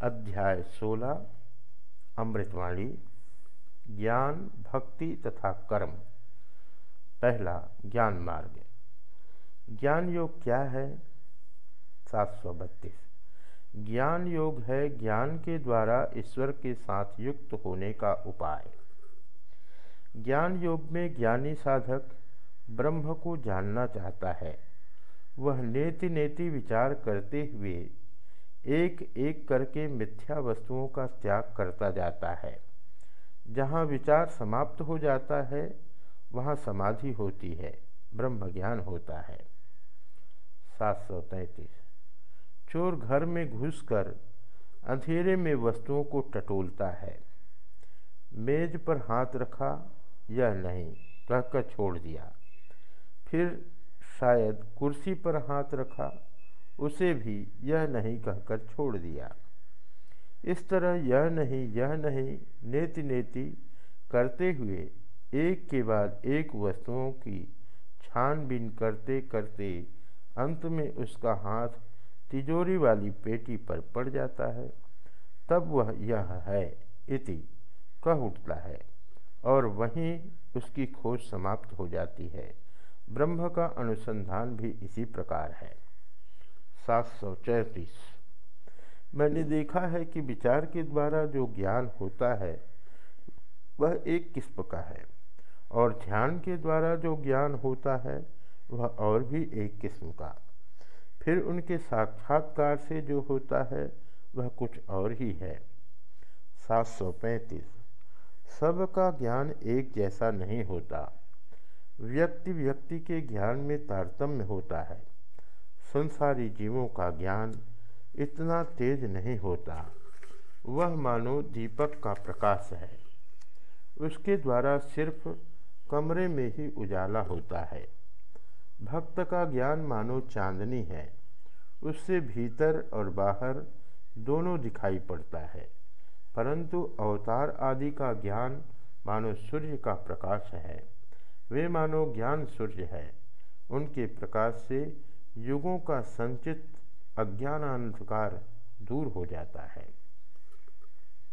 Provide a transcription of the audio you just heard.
अध्याय सोलह, अमृतवाणी, ज्ञान, भक्ति तथा कर्म। पहला ज्ञान मार्ग। ज्ञान योग क्या है? सात सौ बत्तीस। ज्ञान योग है ज्ञान के द्वारा ईश्वर के साथ युक्त होने का उपाय। ज्ञान योग में ज्ञानी साधक ब्रह्म को जानना चाहता है। वह नेति नेति विचार करते हुए एक एक करके मिथ्या वस्तुओं का त्याग करता जाता है। जहाँ विचार समाप्त हो जाता है, वहाँ समाधि होती है ब्रह्म ज्ञान होता है। सात सौ तैंतीस। चोर घर में घुसकर अंधेरे में वस्तुओं को टटोलता है। मेज पर हाथ रखा, यह नहीं, कहकर छोड़ दिया। फिर शायद कुर्सी पर हाथ रखा उसे भी यह नहीं कहकर छोड़ दिया। इस तरह यह नहीं यह नहीं नेति नेति करते हुए एक के बाद एक वस्तुओं की छानबीन करते करते अंत में उसका हाथ तिजोरी वाली पेटी पर पड़ जाता है। तब वह यह है इति कह उठता है और वहीं उसकी खोज समाप्त हो जाती है। ब्रह्म का अनुसंधान भी इसी प्रकार है। सात सौ चैंतीस मैंने देखा है कि विचार के द्वारा जो ज्ञान होता है, वह एक किस्म का है, और ध्यान के द्वारा जो ज्ञान होता है, वह और भी एक किस्म का। फिर उनके साक्षात्कार से जो होता है, वह कुछ और ही है। सात सौ पैंतीस। सबका ज्ञान एक जैसा नहीं होता। व्यक्ति व्यक्ति के ज्ञान में तारतम्य होता है। संसारी जीवों का ज्ञान इतना तेज नहीं होता। वह मानो दीपक का प्रकाश है। उसके द्वारा सिर्फ़ कमरे में ही उजाला होता है। भक्त का ज्ञान मानो चांदनी है। उससे भीतर और बाहर दोनों दिखाई पड़ता है। परंतु अवतार आदि का ज्ञान मानो सूर्य का प्रकाश है। वे मानो ज्ञान सूर्य है। उनके प्रकाश से युगों का संचित अज्ञानांधकार दूर हो जाता है।